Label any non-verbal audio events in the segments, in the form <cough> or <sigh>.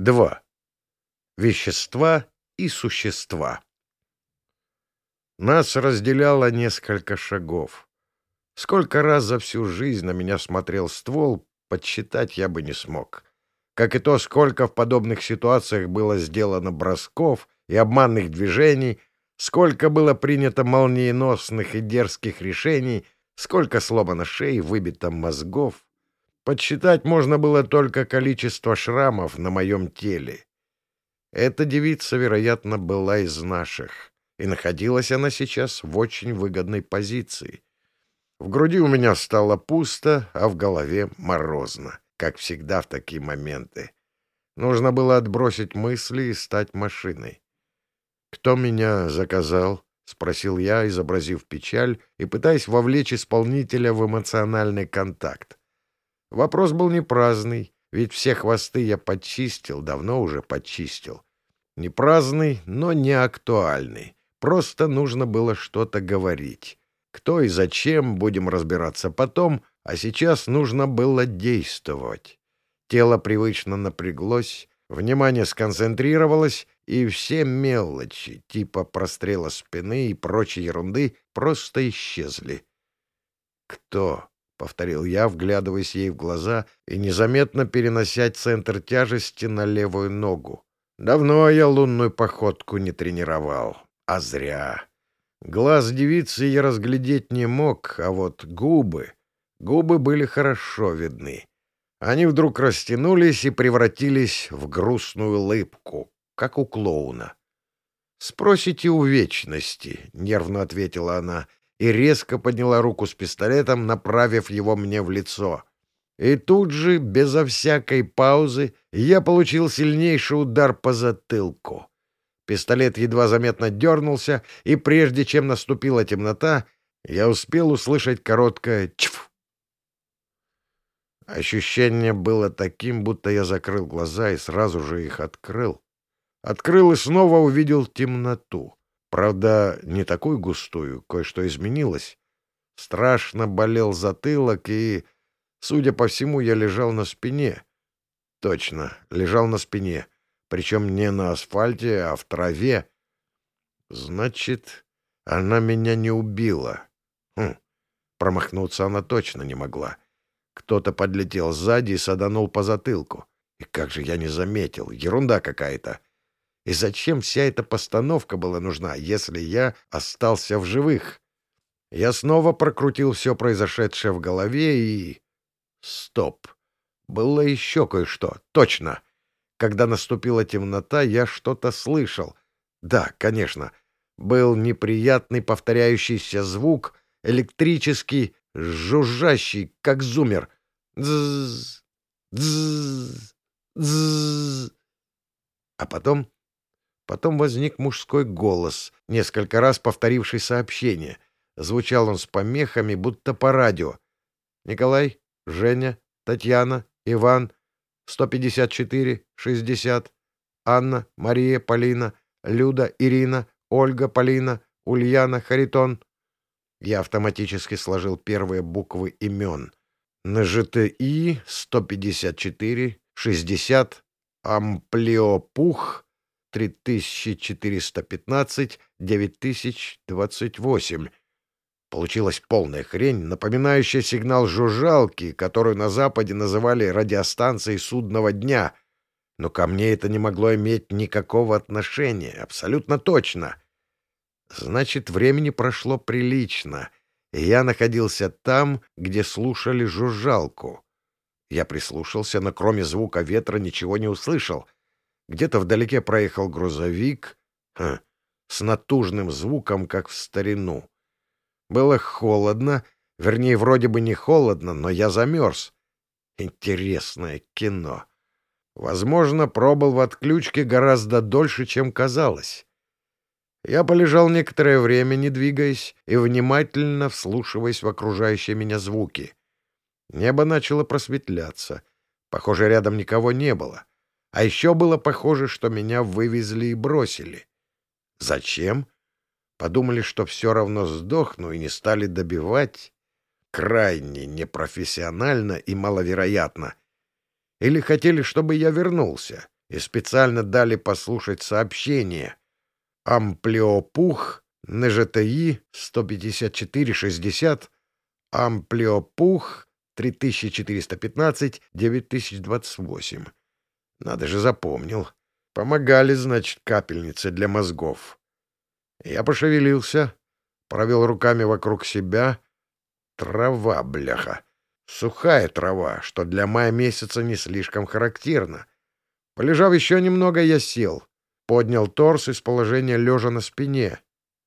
2. Вещества и существа. Нас разделяло несколько шагов. Сколько раз за всю жизнь на меня смотрел ствол, подсчитать я бы не смог. Как и то, сколько в подобных ситуациях было сделано бросков и обманных движений, сколько было принято молниеносных и дерзких решений, сколько сломано шеи, выбито мозгов, Подсчитать можно было только количество шрамов на моем теле. Эта девица, вероятно, была из наших, и находилась она сейчас в очень выгодной позиции. В груди у меня стало пусто, а в голове морозно, как всегда в такие моменты. Нужно было отбросить мысли и стать машиной. «Кто меня заказал?» — спросил я, изобразив печаль и пытаясь вовлечь исполнителя в эмоциональный контакт. Вопрос был не праздный, ведь все хвосты я подчистил, давно уже подчистил. Не праздный, но не актуальный. Просто нужно было что-то говорить. Кто и зачем, будем разбираться потом, а сейчас нужно было действовать. Тело привычно напряглось, внимание сконцентрировалось, и все мелочи, типа прострела спины и прочей ерунды, просто исчезли. Кто? Повторил я, вглядываясь ей в глаза и незаметно перенося центр тяжести на левую ногу. Давно я лунную походку не тренировал, а зря. Глаз девицы я разглядеть не мог, а вот губы... Губы были хорошо видны. Они вдруг растянулись и превратились в грустную улыбку, как у клоуна. «Спросите у вечности», — нервно ответила она, — и резко подняла руку с пистолетом, направив его мне в лицо. И тут же, безо всякой паузы, я получил сильнейший удар по затылку. Пистолет едва заметно дернулся, и прежде чем наступила темнота, я успел услышать короткое «чф». Ощущение было таким, будто я закрыл глаза и сразу же их открыл. Открыл и снова увидел темноту. Правда, не такую густую, кое-что изменилось. Страшно болел затылок, и, судя по всему, я лежал на спине. Точно, лежал на спине. Причем не на асфальте, а в траве. Значит, она меня не убила. Хм, промахнуться она точно не могла. Кто-то подлетел сзади и саданул по затылку. И как же я не заметил, ерунда какая-то. И зачем вся эта постановка была нужна, если я остался в живых? Я снова прокрутил все произошедшее в голове и... Стоп. Было еще кое-что. Точно. Когда наступила темнота, я что-то слышал. Да, конечно. Был неприятный повторяющийся звук, электрический, жужжащий, как зумер. Дзз, дзз, дзз. А потом Потом возник мужской голос, несколько раз повторивший сообщение. Звучал он с помехами, будто по радио. «Николай, Женя, Татьяна, Иван, 154, 60, Анна, Мария, Полина, Люда, Ирина, Ольга, Полина, Ульяна, Харитон». Я автоматически сложил первые буквы имен. На ЖТИ 154, 60, Амплиопух, 3415, 9028. Получилась полная хрень, напоминающая сигнал жужжалки, которую на Западе называли радиостанцией судного дня. Но ко мне это не могло иметь никакого отношения, абсолютно точно. Значит, времени прошло прилично, и я находился там, где слушали жужжалку. Я прислушался, но кроме звука ветра ничего не услышал — где-то вдалеке проехал грузовик ха, с натужным звуком, как в старину. Было холодно, вернее, вроде бы не холодно, но я замерз. Интересное кино. Возможно, пробыл в отключке гораздо дольше, чем казалось. Я полежал некоторое время, не двигаясь, и внимательно вслушиваясь в окружающие меня звуки. Небо начало просветляться. Похоже, рядом никого не было. А еще было похоже, что меня вывезли и бросили. Зачем? Подумали, что все равно сдохну и не стали добивать. Крайне непрофессионально и маловероятно. Или хотели, чтобы я вернулся. и специально дали послушать сообщение. Амплиопух НЖТИ 154-60, Амплиопух 3415-9028. Надо же запомнил. Помогали, значит, капельницы для мозгов. Я пошевелился, провел руками вокруг себя. Трава, бляха. Сухая трава, что для мая месяца не слишком характерно. Полежав еще немного, я сел. Поднял торс из положения лежа на спине.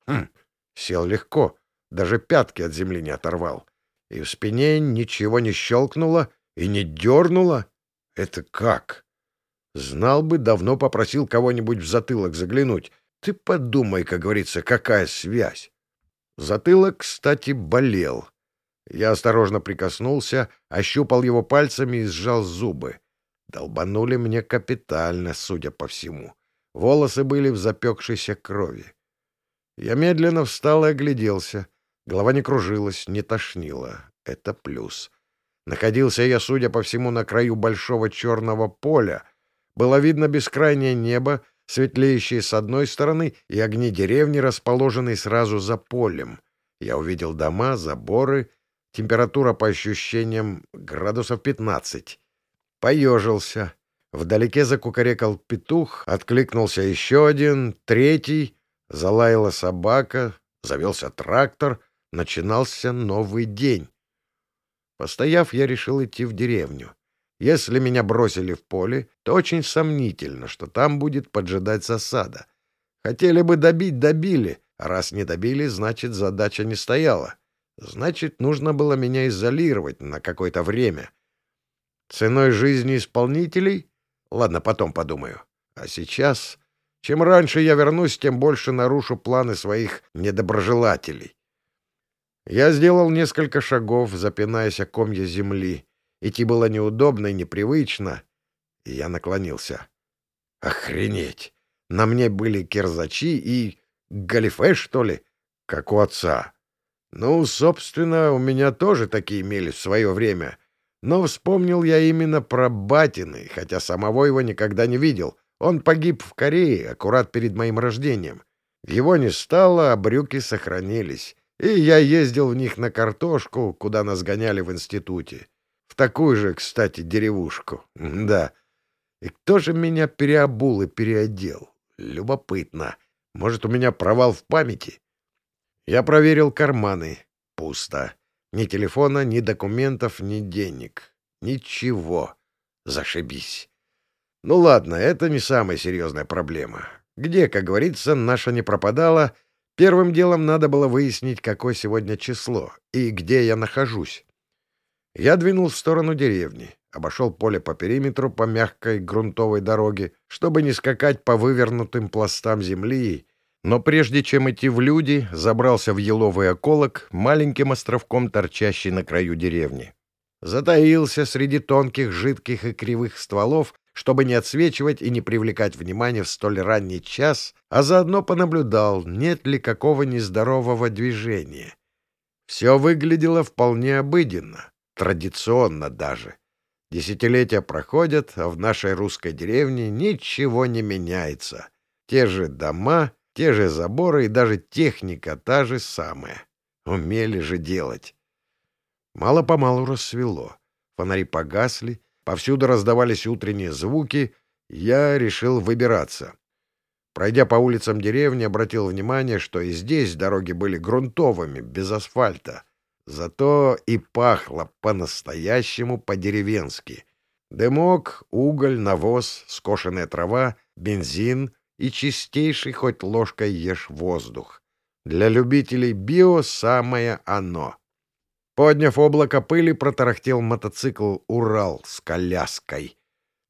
Хм, сел легко, даже пятки от земли не оторвал. И в спине ничего не щелкнуло и не дернуло. Это как? Знал бы, давно попросил кого-нибудь в затылок заглянуть. Ты подумай, как говорится, какая связь. Затылок, кстати, болел. Я осторожно прикоснулся, ощупал его пальцами и сжал зубы. Долбанули мне капитально, судя по всему. Волосы были в запекшейся крови. Я медленно встал и огляделся. Голова не кружилась, не тошнила. Это плюс. Находился я, судя по всему, на краю большого черного поля. Было видно бескрайнее небо, светлеющее с одной стороны, и огни деревни, расположенные сразу за полем. Я увидел дома, заборы, температура по ощущениям градусов пятнадцать. Поежился. Вдалеке закукарекал петух, откликнулся еще один, третий, залаяла собака, завелся трактор, начинался новый день. Постояв, я решил идти в деревню. Если меня бросили в поле, то очень сомнительно, что там будет поджидать засада. Хотели бы добить — добили, а раз не добили, значит, задача не стояла. Значит, нужно было меня изолировать на какое-то время. Ценой жизни исполнителей? Ладно, потом подумаю. А сейчас... Чем раньше я вернусь, тем больше нарушу планы своих недоброжелателей. Я сделал несколько шагов, запинаясь о комья земли. Идти было неудобно и непривычно, и я наклонился. Охренеть! На мне были кирзачи и... галифе, что ли? Как у отца. Ну, собственно, у меня тоже такие имели в свое время. Но вспомнил я именно про Батины, хотя самого его никогда не видел. Он погиб в Корее, аккурат перед моим рождением. Его не стало, а брюки сохранились. И я ездил в них на картошку, куда нас гоняли в институте. В такую же, кстати, деревушку. Да. И кто же меня переобул и переодел? Любопытно. Может, у меня провал в памяти? Я проверил карманы. Пусто. Ни телефона, ни документов, ни денег. Ничего. Зашибись. Ну ладно, это не самая серьезная проблема. Где, как говорится, наша не пропадала, первым делом надо было выяснить, какое сегодня число и где я нахожусь. Я двинул в сторону деревни, обошел поле по периметру по мягкой грунтовой дороге, чтобы не скакать по вывернутым пластам земли, но прежде чем идти в люди, забрался в еловый околок, маленьким островком, торчащий на краю деревни. Затаился среди тонких, жидких и кривых стволов, чтобы не отсвечивать и не привлекать внимания в столь ранний час, а заодно понаблюдал, нет ли какого нездорового движения. Все выглядело вполне обыденно. Традиционно даже. Десятилетия проходят, а в нашей русской деревне ничего не меняется. Те же дома, те же заборы и даже техника та же самая. Умели же делать. Мало-помалу рассвело. Фонари погасли, повсюду раздавались утренние звуки. Я решил выбираться. Пройдя по улицам деревни, обратил внимание, что и здесь дороги были грунтовыми, без асфальта. Зато и пахло по-настоящему по-деревенски. Дымок, уголь, навоз, скошенная трава, бензин и чистейший хоть ложкой ешь воздух. Для любителей био самое оно. Подняв облако пыли, протарахтел мотоцикл «Урал» с коляской.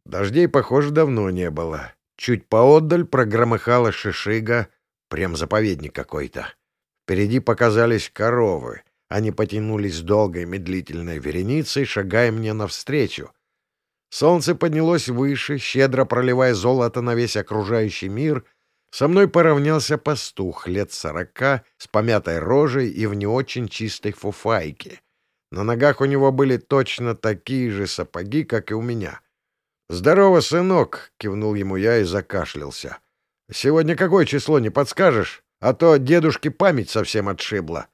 Дождей, похоже, давно не было. Чуть поотдаль прогромыхала шишига, прям заповедник какой-то. Впереди показались коровы — они потянулись долгой медлительной вереницей, шагая мне навстречу. Солнце поднялось выше, щедро проливая золото на весь окружающий мир. Со мной поравнялся пастух лет сорока с помятой рожей и в не очень чистой фуфайке. На ногах у него были точно такие же сапоги, как и у меня. «Здорово, сынок!» — кивнул ему я и закашлялся. «Сегодня какое число, не подскажешь? А то дедушке память совсем отшибла».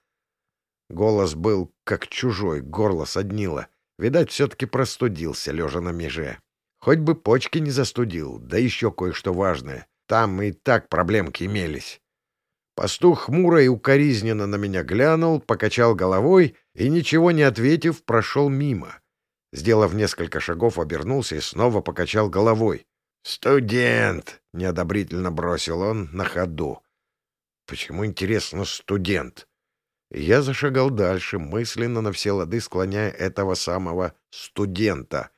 Голос был как чужой, горло соднило. Видать, все-таки простудился, лежа на меже. Хоть бы почки не застудил, да еще кое-что важное. Там и так проблемки имелись. Пастух хмуро и укоризненно на меня глянул, покачал головой и, ничего не ответив, прошел мимо. Сделав несколько шагов, обернулся и снова покачал головой. «Студент!» — неодобрительно бросил он на ходу. «Почему, интересно, студент?» Я зашагал дальше, мысленно на все лады склоняя этого самого студента.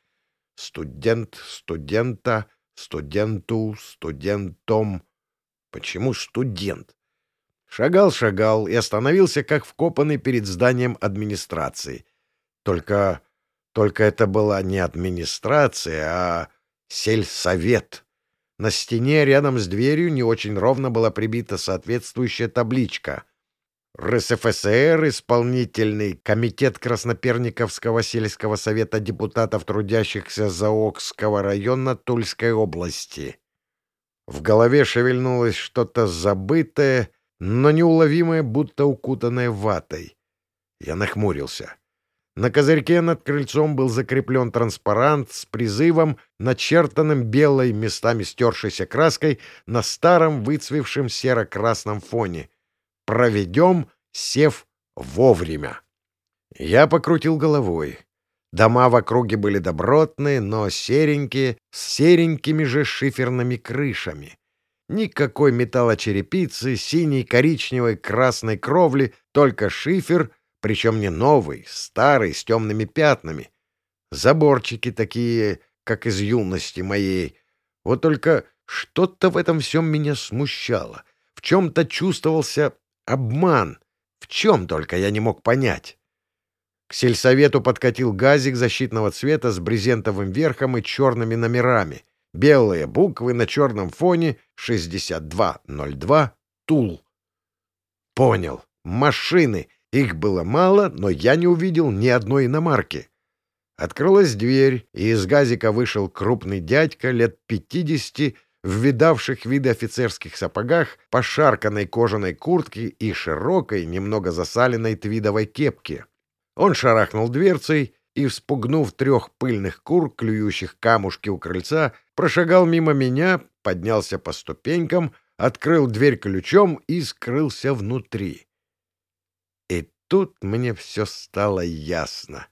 Студент, студента, студенту, студентом. Почему студент? Шагал-шагал и остановился, как вкопанный перед зданием администрации. Только... только это была не администрация, а сельсовет. На стене рядом с дверью не очень ровно была прибита соответствующая табличка. РСФСР, исполнительный комитет Красноперниковского сельского совета депутатов, трудящихся Заокского района Тульской области. В голове шевельнулось что-то забытое, но неуловимое, будто укутанное ватой. Я нахмурился. На козырьке над крыльцом был закреплен транспарант с призывом, начертанным белой, местами стершейся краской, на старом выцвевшем серо-красном фоне. «Проведем, сев вовремя». Я покрутил головой. Дома в округе были добротные, но серенькие, с серенькими же шиферными крышами. Никакой металлочерепицы, синей, коричневой, красной кровли, только шифер, причем не новый, старый, с темными пятнами. Заборчики такие, как из юности моей. Вот только что-то в этом всем меня смущало. В чем-то чувствовался обман. В чем только я не мог понять. К сельсовету подкатил газик защитного цвета с брезентовым верхом и черными номерами — Белые буквы на черном фоне 6202 Тул. Понял. Машины. Их было мало, но я не увидел ни одной иномарки. Открылась дверь, и из газика вышел крупный дядька лет пятидесяти в видавших виды офицерских сапогах, пошарканной кожаной куртке и широкой, немного засаленной твидовой кепке. Он шарахнул дверцей и, вспугнув трех пыльных кур, клюющих камушки у крыльца, прошагал мимо меня, поднялся по ступенькам, открыл дверь ключом и скрылся внутри. И тут мне все стало ясно.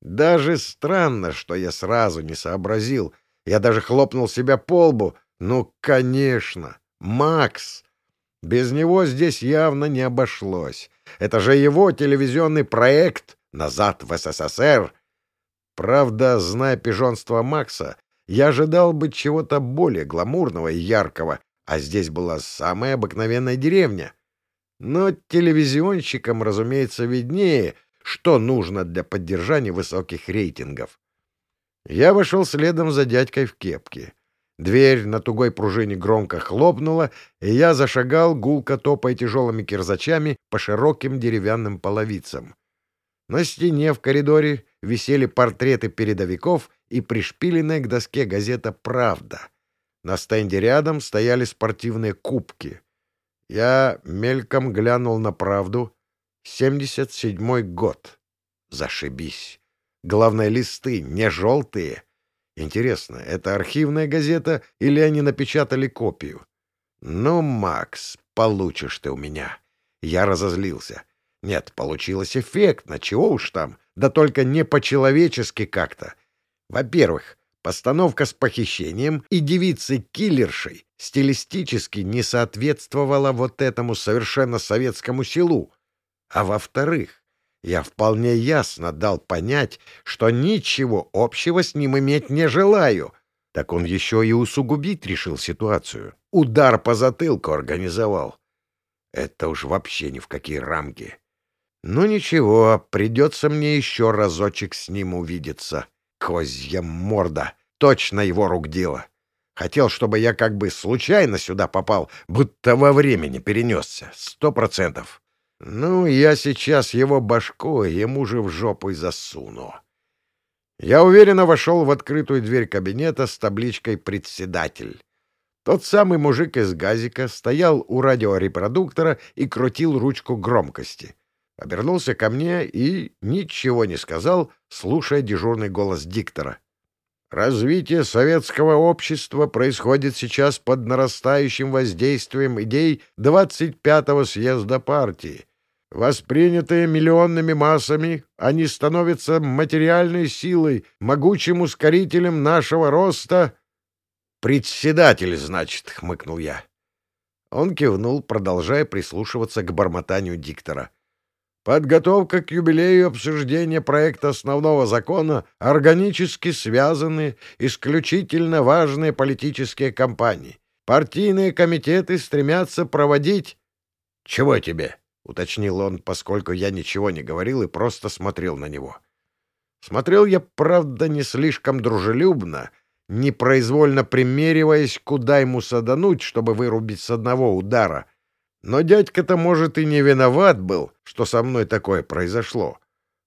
Даже странно, что я сразу не сообразил. Я даже хлопнул себя по лбу. Ну, конечно, Макс! Без него здесь явно не обошлось. Это же его телевизионный проект «Назад в СССР». Правда, зная пижонство Макса, я ожидал бы чего-то более гламурного и яркого, а здесь была самая обыкновенная деревня. Но телевизионщикам, разумеется, виднее, что нужно для поддержания высоких рейтингов. Я вошел следом за дядькой в кепке. Дверь на тугой пружине громко хлопнула, и я зашагал, гулко топая тяжелыми кирзачами по широким деревянным половицам. На стене в коридоре висели портреты передовиков и пришпиленная к доске газета «Правда». На стенде рядом стояли спортивные кубки. Я мельком глянул на «Правду». 77-й год. Зашибись. Главное, листы не желтые. Интересно, это архивная газета или они напечатали копию? Ну, Макс, получишь ты у меня. Я разозлился. Нет, получилось эффектно, чего уж там, да только не по-человечески как-то. Во-первых, постановка с похищением и девицей-киллершей стилистически не соответствовала вот этому совершенно советскому селу. А во-вторых, я вполне ясно дал понять, что ничего общего с ним иметь не желаю. Так он еще и усугубить решил ситуацию. Удар по затылку организовал. Это уж вообще ни в какие рамки. Ну ничего, придется мне еще разочек с ним увидеться. Козья морда! Точно его рук дело. Хотел, чтобы я как бы случайно сюда попал, будто во времени перенесся. Сто процентов. Ну, я сейчас его башку ему же в жопу и засуну. Я уверенно вошел в открытую дверь кабинета с табличкой «Председатель». Тот самый мужик из газика стоял у радиорепродуктора и крутил ручку громкости. Обернулся ко мне и ничего не сказал, слушая дежурный голос диктора. Развитие советского общества происходит сейчас под нарастающим воздействием идей 25-го съезда партии. Воспринятые миллионными массами, они становятся материальной силой, могучим ускорителем нашего роста — «Председатель, значит», — хмыкнул я. Он кивнул, продолжая прислушиваться к бормотанию диктора. Подготовка к юбилею и обсуждение проекта основного закона органически связаны исключительно важные политические кампании. Партийные комитеты стремятся проводить... — Чего тебе? — уточнил он, поскольку я ничего не говорил и просто смотрел на него. Смотрел я, правда, не слишком дружелюбно, непроизвольно примериваясь, куда ему садануть, чтобы вырубить с одного удара. Но дядька-то, может, и не виноват был, что со мной такое произошло.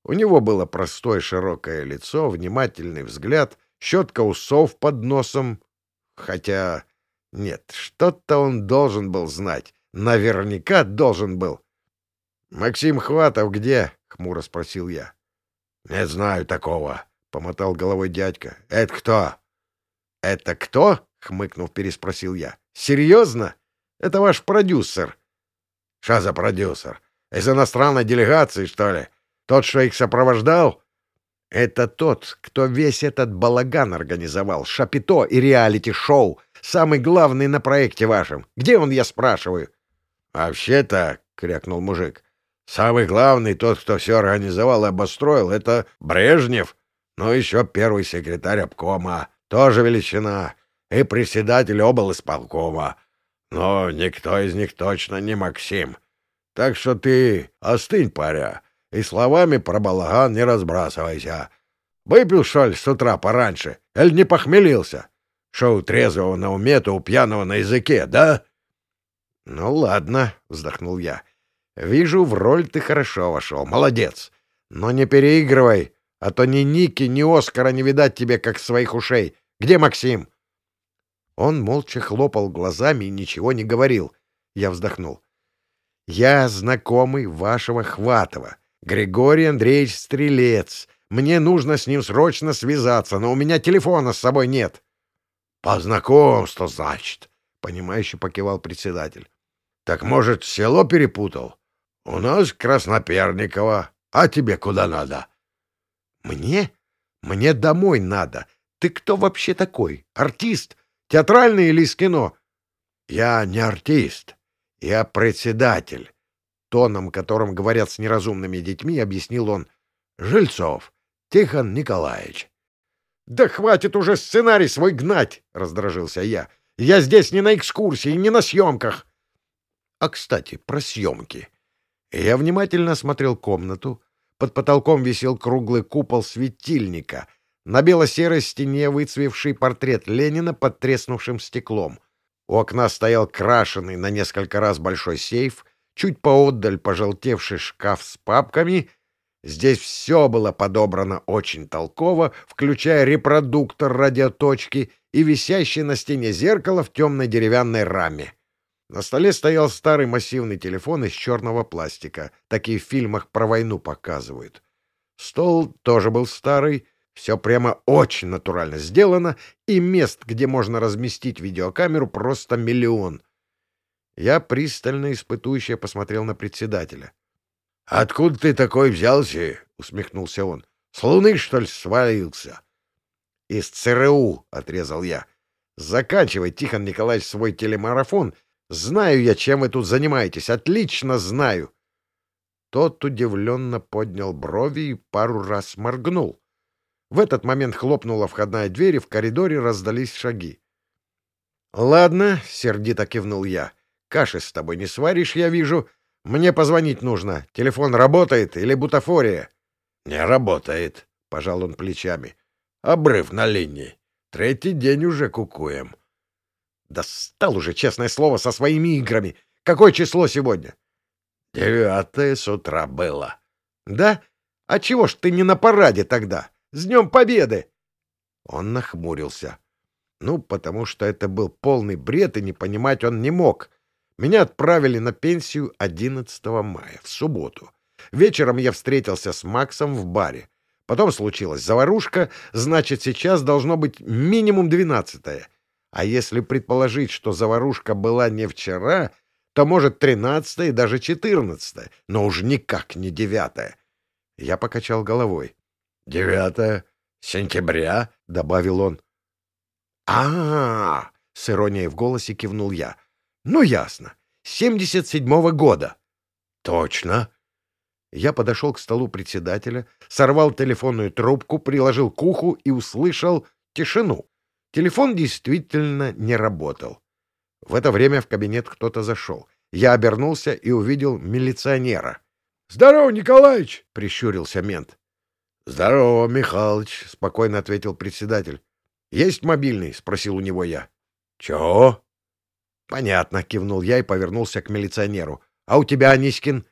У него было простое широкое лицо, внимательный взгляд, щетка усов под носом. Хотя... Нет, что-то он должен был знать. Наверняка должен был. — Максим Хватов где? — хмуро спросил я. — Не знаю такого, — помотал головой дядька. — Это кто? — Это кто? — хмыкнув, переспросил я. — Серьезно? Это ваш продюсер. — Что за продюсер? Из иностранной делегации, что ли? Тот, что их сопровождал? — Это тот, кто весь этот балаган организовал, шапито и реалити-шоу, самый главный на проекте вашем. Где он, я спрашиваю? — Вообще-то, — крякнул мужик, — самый главный, тот, кто все организовал и обостроил, это Брежнев, ну еще первый секретарь обкома тоже величина, и председатель облсполкома. Но никто из них точно не Максим. Так что ты остынь, паря, и словами про балаган не разбрасывайся. Выпил, что ли, с утра пораньше? Или не похмелился? Что у трезвого на уме, то у пьяного на языке, да? — Ну, ладно, — вздохнул я. — Вижу, в роль ты хорошо вошел. Молодец. Но не переигрывай, а то ни Ники, ни Оскара не видать тебе, как своих ушей. Где Максим? Он молча хлопал глазами и ничего не говорил. Я вздохнул. Я знакомый вашего Хватова. Григорий Андреевич Стрелец. Мне нужно с ним срочно связаться, но у меня телефона с собой нет. — По знакомству, значит, — понимающе покивал председатель. — Так, может, село перепутал? У нас Красноперниково. А тебе куда надо? — Мне? Мне домой надо. Ты кто вообще такой? Артист? Театральный или из кино? Я не артист. Я председатель. Тоном, которым говорят с неразумными детьми, объяснил он. Жильцов. Тихон Николаевич. «Да хватит уже сценарий свой гнать!» — раздражился я. «Я здесь не на экскурсии, не на съемках!» А, кстати, про съемки. Я внимательно осмотрел комнату, под потолком висел круглый купол светильника. На бело-серой стене выцвевший портрет Ленина под треснувшим стеклом. У окна стоял крашеный на несколько раз большой сейф, чуть поотдаль пожелтевший шкаф с папками. Здесь все было подобрано очень толково, включая репродуктор радиоточки и висящее на стене зеркало в темной деревянной раме. На столе стоял старый массивный телефон из черного пластика. Такие в фильмах про войну показывают. Стол тоже был старый. Все прямо очень натурально сделано, и мест, где можно разместить видеокамеру, просто миллион. Я пристально испытующе посмотрел на председателя. — Откуда ты такой взялся? — усмехнулся он. — С луны, что ли, свалился? — Из ЦРУ, — отрезал я. — Заканчивай, Тихон Николаевич, свой телемарафон — Знаю я, чем вы тут занимаетесь. Отлично знаю. Тот удивленно поднял брови и пару раз моргнул. В этот момент хлопнула входная дверь, и в коридоре раздались шаги. — Ладно, — сердито кивнул я. — Каши с тобой не сваришь, я вижу. Мне позвонить нужно. Телефон работает или бутафория? — Не работает, — пожал он плечами. — Обрыв на линии. Третий день уже кукуем. Достал уже, честное слово, со своими играми. Какое число сегодня? Девятое с утра было. Да? А чего ж ты не на параде тогда? С Днем Победы!» Он нахмурился. Ну, потому что это был полный бред, и не понимать он не мог. Меня отправили на пенсию 11 мая, в субботу. Вечером я встретился с Максом в баре. Потом случилась заварушка, значит, сейчас должно быть минимум двенадцатое. А если предположить, что заварушка была не вчера, то, может, тринадцатое и даже четырнадцатое, но уж никак не девятое. Я покачал головой. — Девятое сентября, — добавил он. а, -а, -а с иронией в голосе кивнул я. — Ну, ясно. Семьдесят седьмого года. — Точно. Я подошел к столу председателя, сорвал телефонную трубку, приложил к уху и услышал тишину. Телефон действительно не работал. В это время в кабинет кто-то зашел. Я обернулся и увидел милиционера. — Здорово, Николаевич! — прищурился мент. — Здорово, Михалыч! — спокойно ответил председатель. — Есть мобильный? — спросил у него я. — Чего? — Понятно, — кивнул я и повернулся к милиционеру. — А у тебя, Анискин?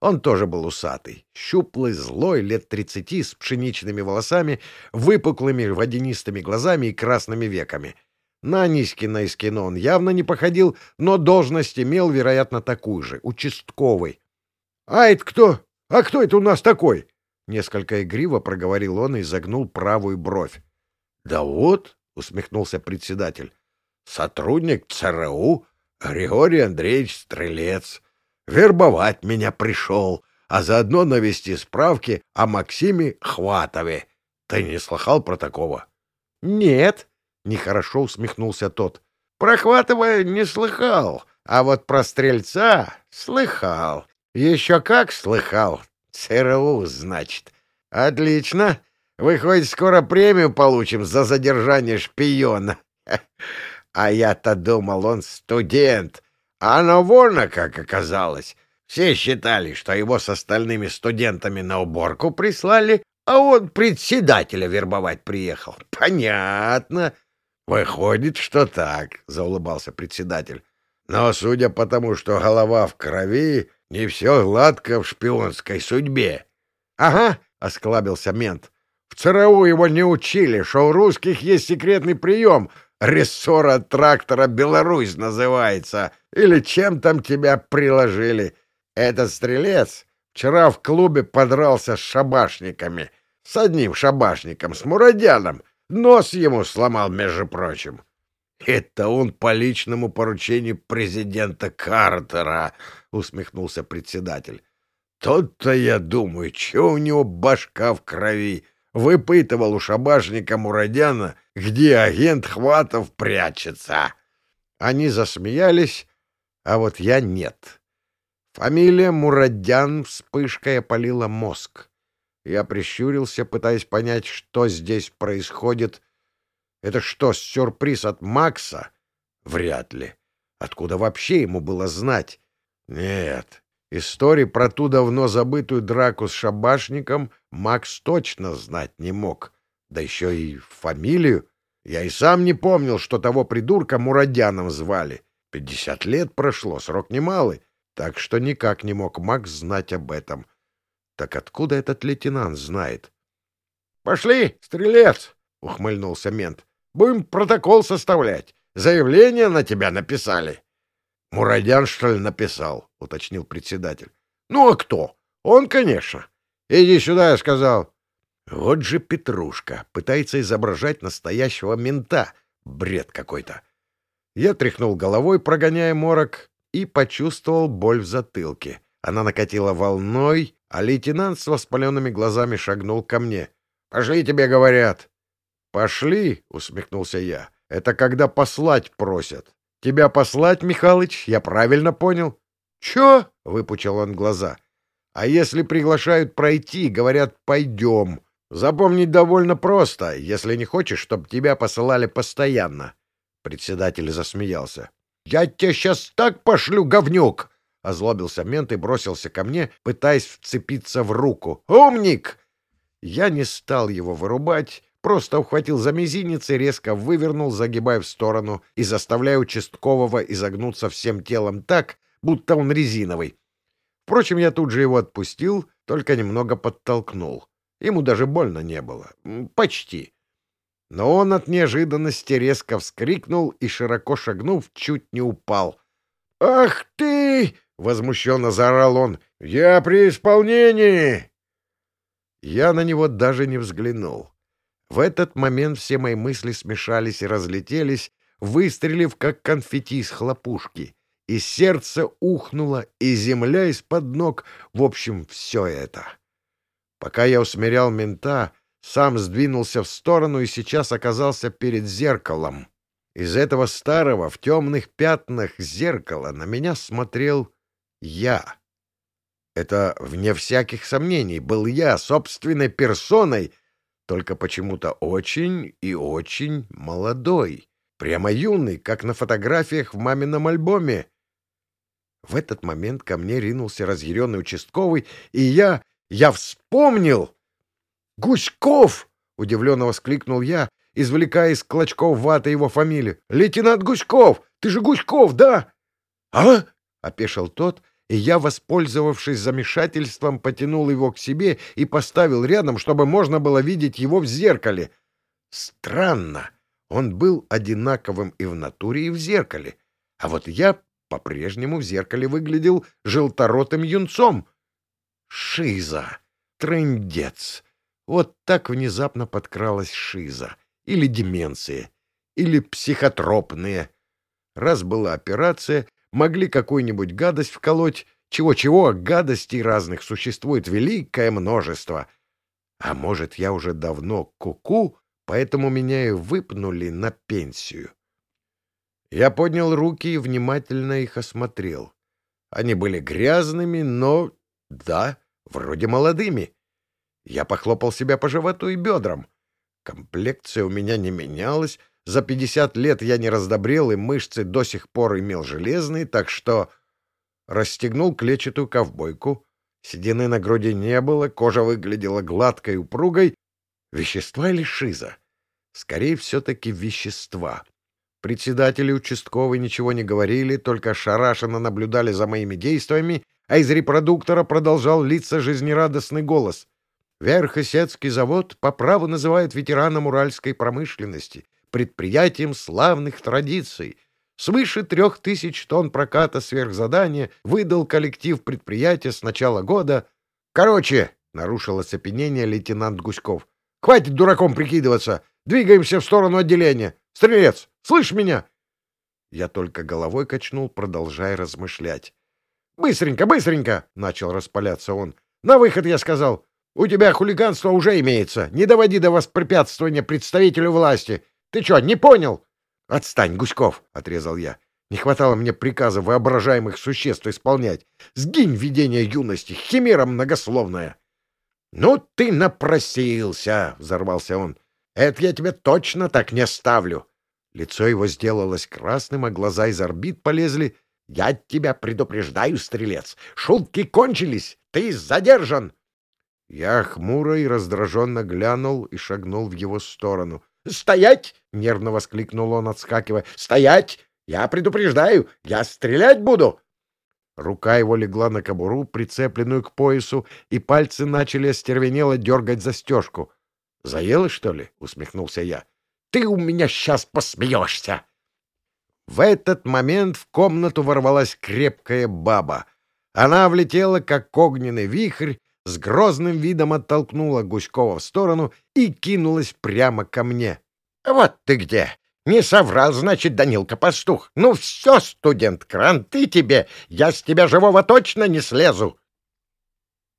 Он тоже был усатый, щуплый, злой, лет тридцати, с пшеничными волосами, выпуклыми водянистыми глазами и красными веками. На Анискина из кино он явно не походил, но должность имел, вероятно, такую же — участковый. — А это кто? А кто это у нас такой? — несколько игриво проговорил он и загнул правую бровь. — Да вот, — усмехнулся председатель, — сотрудник ЦРУ Григорий Андреевич Стрелец вербовать меня пришел, а заодно навести справки о Максиме Хватове. Ты не слыхал про такого? — Нет, — нехорошо усмехнулся тот. — Про Хватова не слыхал, а вот про Стрельца слыхал. Еще как слыхал. ЦРУ, значит. Отлично. Выходит, скоро премию получим за задержание шпиона. <laughs> А я-то думал, он студент, а оно вольно, как оказалось. Все считали, что его с остальными студентами на уборку прислали, а он председателя вербовать приехал. <laughs> Понятно. Выходит, что так, — заулыбался председатель. Но, судя по тому, что голова в крови, не все гладко в шпионской судьбе. — Ага, — осклабился мент. — В ЦРУ его не учили, что у русских есть секретный прием — рессора трактора «Беларусь» называется, или чем там тебя приложили. Этот стрелец вчера в клубе подрался с шабашниками, с одним шабашником, с Мурадяном, нос ему сломал, между прочим. «Это он по личному поручению президента Картера», — усмехнулся председатель. «Тот-то, я думаю, чего у него башка в крови?» Выпытывал у шабашника Мурадяна, где агент Хватов прячется. Они засмеялись, а вот я нет. Фамилия Мурадян вспышкой опалила мозг. Я прищурился, пытаясь понять, что здесь происходит. Это что, сюрприз от Макса? Вряд ли. Откуда вообще ему было знать? Нет, истории про ту давно забытую драку с шабашником Макс точно знать не мог да еще и фамилию. Я и сам не помнил, что того придурка Мурадяном звали. Пятьдесят лет прошло, срок немалый, так что никак не мог Макс знать об этом. Так откуда этот лейтенант знает? — Пошли, стрелец! — ухмыльнулся мент. — Будем протокол составлять. Заявление на тебя написали. — Мурадян, что ли, написал? — уточнил председатель. — Ну, а кто? Он, конечно. Иди сюда, я сказал. Вот же Петрушка пытается изображать настоящего мента. Бред какой-то. Я тряхнул головой, прогоняя морок, и почувствовал боль в затылке. Она накатила волной, а лейтенант с воспаленными глазами шагнул ко мне. «Пошли, тебе говорят». «Пошли», — усмехнулся я. «Это когда послать просят». «Тебя послать, Михалыч? Я правильно понял?» «Чё?» — выпучил он глаза. «А если приглашают пройти, говорят, пойдем. Запомнить довольно просто, если не хочешь, чтобы тебя посылали постоянно. Председатель засмеялся. — Я тебя сейчас так пошлю, говнюк! — озлобился мент и бросился ко мне, пытаясь вцепиться в руку. «Умник!» Я не стал его вырубать, просто ухватил за мизинец и резко вывернул, загибая в сторону и заставляя участкового изогнуться всем телом так, будто он резиновый. Впрочем, я тут же его отпустил, только немного подтолкнул. Ему даже больно не было. Почти. Но он от неожиданности резко вскрикнул и, широко шагнув, чуть не упал. «Ах ты!» — возмущенно заорал он. «Я при исполнении!» Я на него даже не взглянул. В этот момент все мои мысли смешались и разлетелись, выстрелив, как конфетти из хлопушки. И сердце ухнуло, и земля из-под ног, в общем, все это. Пока я усмирял мента, сам сдвинулся в сторону и сейчас оказался перед зеркалом. Из этого старого в темных пятнах зеркала на меня смотрел я. Это, вне всяких сомнений, был я собственной персоной, только почему-то очень и очень молодой, прямо юный, как на фотографиях в мамином альбоме. В этот момент ко мне ринулся разъяренный участковый, и я... я вспомнил! «Гуськов!» — удивленно воскликнул я, извлекая из клочков ваты его фамилию. «Лейтенант Гуськов! Ты же Гуськов, да?» «А?» — опешил тот, и я, воспользовавшись замешательством, потянул его к себе и поставил рядом, чтобы можно было видеть его в зеркале. Странно. Он был одинаковым и в натуре, и в зеркале. А вот я по-прежнему в зеркале выглядел желторотым юнцом. Шиза! Трындец! Вот так внезапно подкралась шиза. Или деменция. Или психотропные. Раз была операция, могли какую-нибудь гадость вколоть. Чего-чего, гадостей разных существует великое множество. А может, я уже давно куку, -ку, поэтому меня и выпнули на пенсию. Я поднял руки и внимательно их осмотрел. Они были грязными, но, да, вроде молодыми. Я похлопал себя по животу и бедрам. Комплекция у меня не менялась, за пятьдесят лет я не раздобрел, и мышцы до сих пор имел железные, так что расстегнул клетчатую ковбойку. Седины на груди не было, кожа выглядела гладкой и упругой. Вещества или шиза? Скорее, все-таки вещества. Председатели участковые ничего не говорили, только ошарашенно наблюдали за моими действиями, а из репродуктора продолжал литься жизнерадостный голос. Верхосецкий завод по праву называют ветераном уральской промышленности предприятием славных традиций. Свыше трех тысяч тонн проката сверхзадания выдал коллектив предприятия с начала года. Короче, — нарушил оцепенение лейтенант Гуськов, — хватит дураком прикидываться. Двигаемся в сторону отделения. Стрелец, слышь меня? Я только головой качнул, продолжая размышлять. «Быстренько, быстренько!» — начал распаляться он. «На выход, я сказал. У тебя хулиганство уже имеется. Не доводи до воспрепятствования представителю власти. Ты что, не понял? — Отстань, Гуськов, — отрезал я. Не хватало мне приказа воображаемых существ исполнять. Сгинь видение юности, химера многословная. — Ну ты напросился, — взорвался он. — Это я тебе точно так не оставлю. Лицо его сделалось красным, а глаза из орбит полезли. — Я тебя предупреждаю, стрелец. Шутки кончились. Ты задержан. Я хмуро и раздраженно глянул и шагнул в его сторону — «Стоять!» — нервно воскликнул он, отскакивая. «Стоять! Я предупреждаю! Я стрелять буду!» Рука его легла на кобуру, прицепленную к поясу, и пальцы начали остервенело дергать застежку. «Заело, что ли?» — усмехнулся я. «Ты у меня сейчас посмеешься!» В этот момент в комнату ворвалась крепкая баба. Она влетела, как огненный вихрь, с грозным видом оттолкнула Гуськова в сторону и кинулась прямо ко мне. — Вот ты где! Не соврал, значит, Данилка-пастух. Ну все, студент Кран, ты тебе, я с тебя живого точно не слезу.